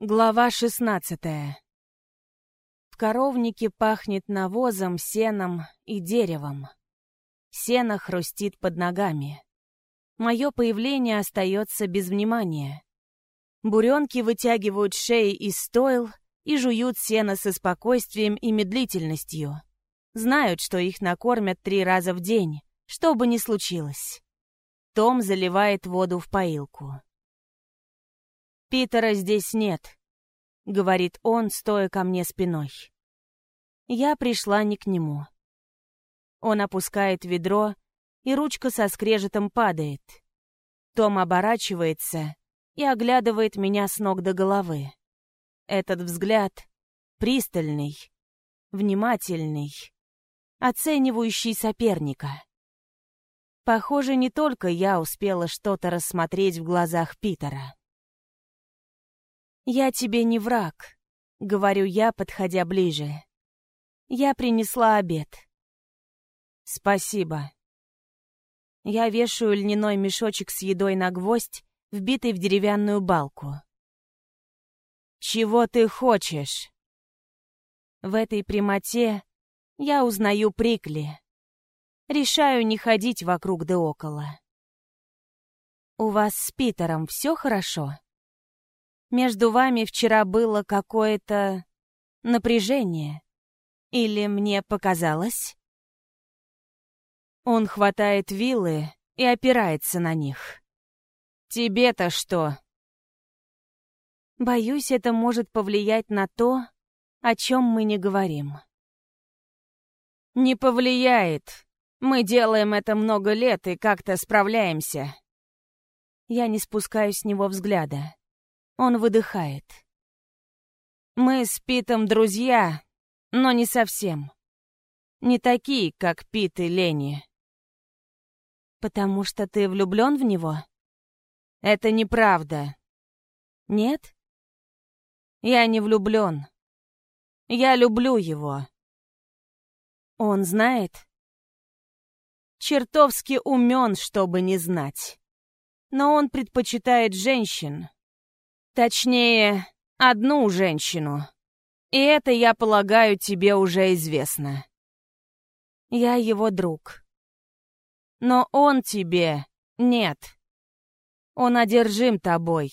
Глава шестнадцатая. В коровнике пахнет навозом, сеном и деревом. Сено хрустит под ногами. Мое появление остается без внимания. Буренки вытягивают шеи из стойл и жуют сено со спокойствием и медлительностью. Знают, что их накормят три раза в день, что бы ни случилось. Том заливает воду в поилку. «Питера здесь нет», — говорит он, стоя ко мне спиной. Я пришла не к нему. Он опускает ведро, и ручка со скрежетом падает. Том оборачивается и оглядывает меня с ног до головы. Этот взгляд пристальный, внимательный, оценивающий соперника. Похоже, не только я успела что-то рассмотреть в глазах Питера. «Я тебе не враг», — говорю я, подходя ближе. «Я принесла обед». «Спасибо». Я вешаю льняной мешочек с едой на гвоздь, вбитый в деревянную балку. «Чего ты хочешь?» В этой прямоте я узнаю Прикли. Решаю не ходить вокруг да около. «У вас с Питером все хорошо?» Между вами вчера было какое-то напряжение? Или мне показалось? Он хватает вилы и опирается на них. Тебе-то что? Боюсь, это может повлиять на то, о чем мы не говорим. Не повлияет. Мы делаем это много лет и как-то справляемся. Я не спускаю с него взгляда. Он выдыхает. Мы с Питом друзья, но не совсем. Не такие, как Пит и Лени. Потому что ты влюблен в него? Это неправда. Нет? Я не влюблен. Я люблю его. Он знает? Чертовски умен, чтобы не знать. Но он предпочитает женщин, Точнее, одну женщину. И это, я полагаю, тебе уже известно. Я его друг. Но он тебе нет. Он одержим тобой,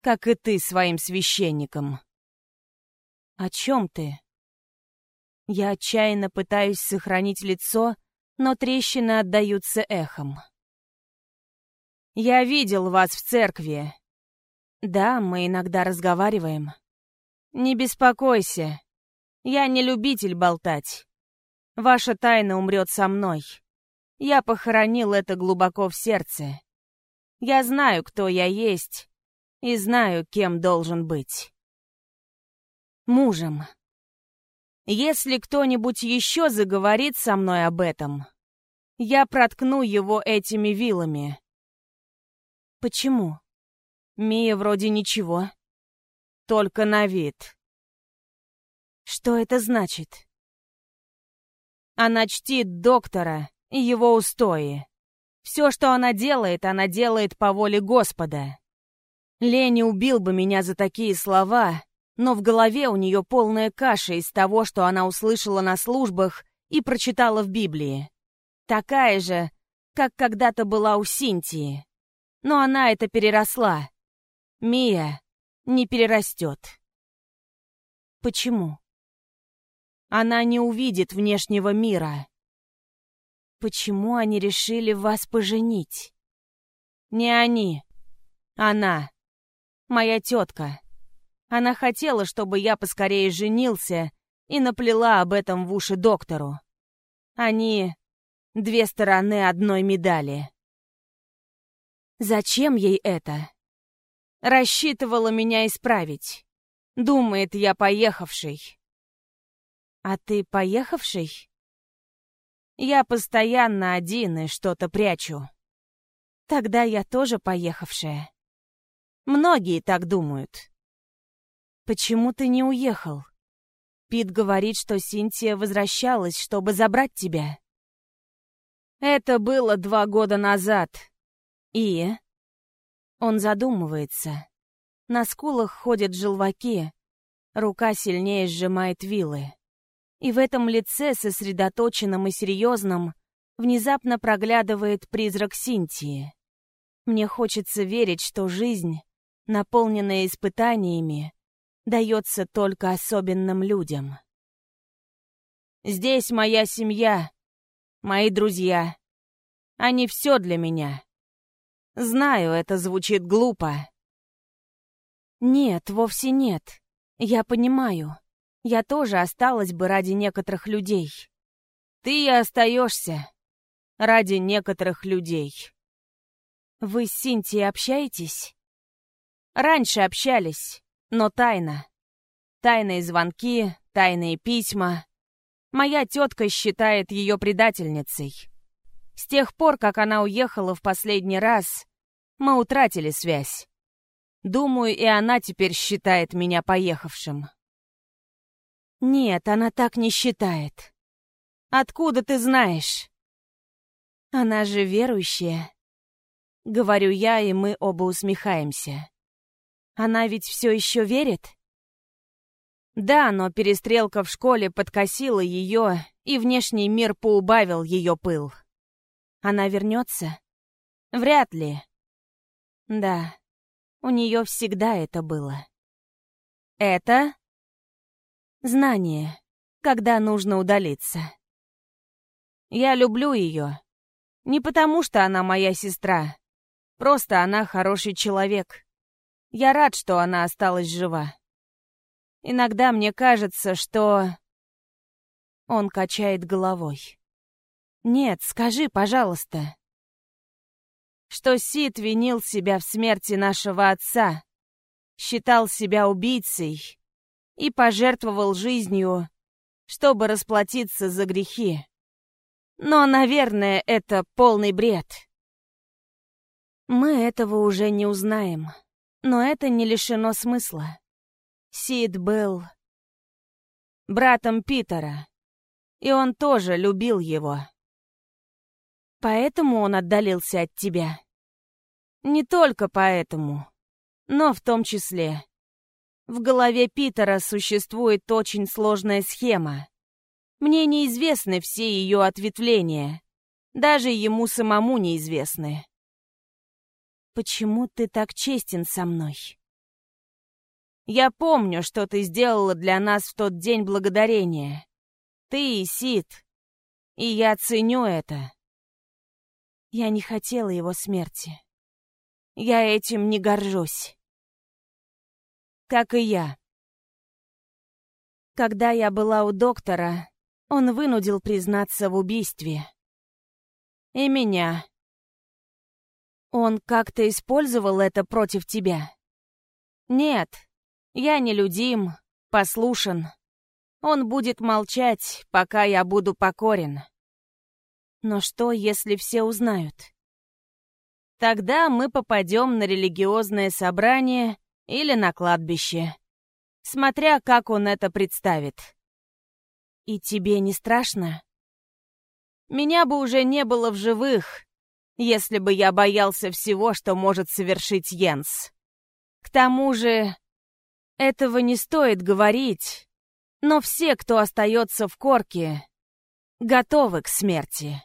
как и ты своим священником. О чем ты? Я отчаянно пытаюсь сохранить лицо, но трещины отдаются эхом. Я видел вас в церкви, да, мы иногда разговариваем. Не беспокойся. Я не любитель болтать. Ваша тайна умрет со мной. Я похоронил это глубоко в сердце. Я знаю, кто я есть, и знаю, кем должен быть. Мужем. Если кто-нибудь еще заговорит со мной об этом, я проткну его этими вилами. Почему? Мия вроде ничего. Только на вид. Что это значит? Она чтит доктора и его устои. Все, что она делает, она делает по воле Господа. Лени убил бы меня за такие слова, но в голове у нее полная каша из того, что она услышала на службах и прочитала в Библии. Такая же, как когда-то была у Синтии. Но она это переросла. Мия не перерастет. Почему? Она не увидит внешнего мира. Почему они решили вас поженить? Не они. Она. Моя тетка. Она хотела, чтобы я поскорее женился и наплела об этом в уши доктору. Они — две стороны одной медали. Зачем ей это? Рассчитывала меня исправить. Думает, я поехавший. А ты поехавший? Я постоянно один и что-то прячу. Тогда я тоже поехавшая. Многие так думают. Почему ты не уехал? Пит говорит, что Синтия возвращалась, чтобы забрать тебя. Это было два года назад. И? Он задумывается. На скулах ходят желваки, рука сильнее сжимает вилы. И в этом лице, сосредоточенном и серьезном, внезапно проглядывает призрак Синтии. Мне хочется верить, что жизнь, наполненная испытаниями, дается только особенным людям. Здесь моя семья, мои друзья. Они все для меня. Знаю, это звучит глупо. Нет, вовсе нет. Я понимаю. Я тоже осталась бы ради некоторых людей. Ты и остаешься ради некоторых людей. Вы с Синтией общаетесь? Раньше общались, но тайно. Тайные звонки, тайные письма. Моя тетка считает ее предательницей. С тех пор, как она уехала в последний раз, мы утратили связь. Думаю, и она теперь считает меня поехавшим. Нет, она так не считает. Откуда ты знаешь? Она же верующая. Говорю я, и мы оба усмехаемся. Она ведь все еще верит? Да, но перестрелка в школе подкосила ее, и внешний мир поубавил ее пыл. Она вернется? Вряд ли. Да, у нее всегда это было. Это? Знание, когда нужно удалиться. Я люблю ее. Не потому, что она моя сестра, Просто она хороший человек. Я рад, что она осталась жива. Иногда мне кажется, что... Он качает головой. Нет, скажи, пожалуйста. Что Сид винил себя в смерти нашего отца, считал себя убийцей и пожертвовал жизнью, чтобы расплатиться за грехи. Но, наверное, это полный бред. Мы этого уже не узнаем, но это не лишено смысла. Сид был братом Питера, и он тоже любил его. Поэтому он отдалился от тебя. Не только поэтому, но в том числе. В голове Питера существует очень сложная схема. Мне неизвестны все ее ответвления. Даже ему самому неизвестны. Почему ты так честен со мной? Я помню, что ты сделала для нас в тот день благодарения. Ты и Сид. И я ценю это. Я не хотела его смерти. Я этим не горжусь. Как и я. Когда я была у доктора, он вынудил признаться в убийстве. И меня. Он как-то использовал это против тебя? Нет, я нелюдим, послушен. Он будет молчать, пока я буду покорен. Но что, если все узнают? Тогда мы попадем на религиозное собрание или на кладбище, смотря как он это представит. И тебе не страшно? Меня бы уже не было в живых, если бы я боялся всего, что может совершить Йенс. К тому же, этого не стоит говорить, но все, кто остается в корке, готовы к смерти.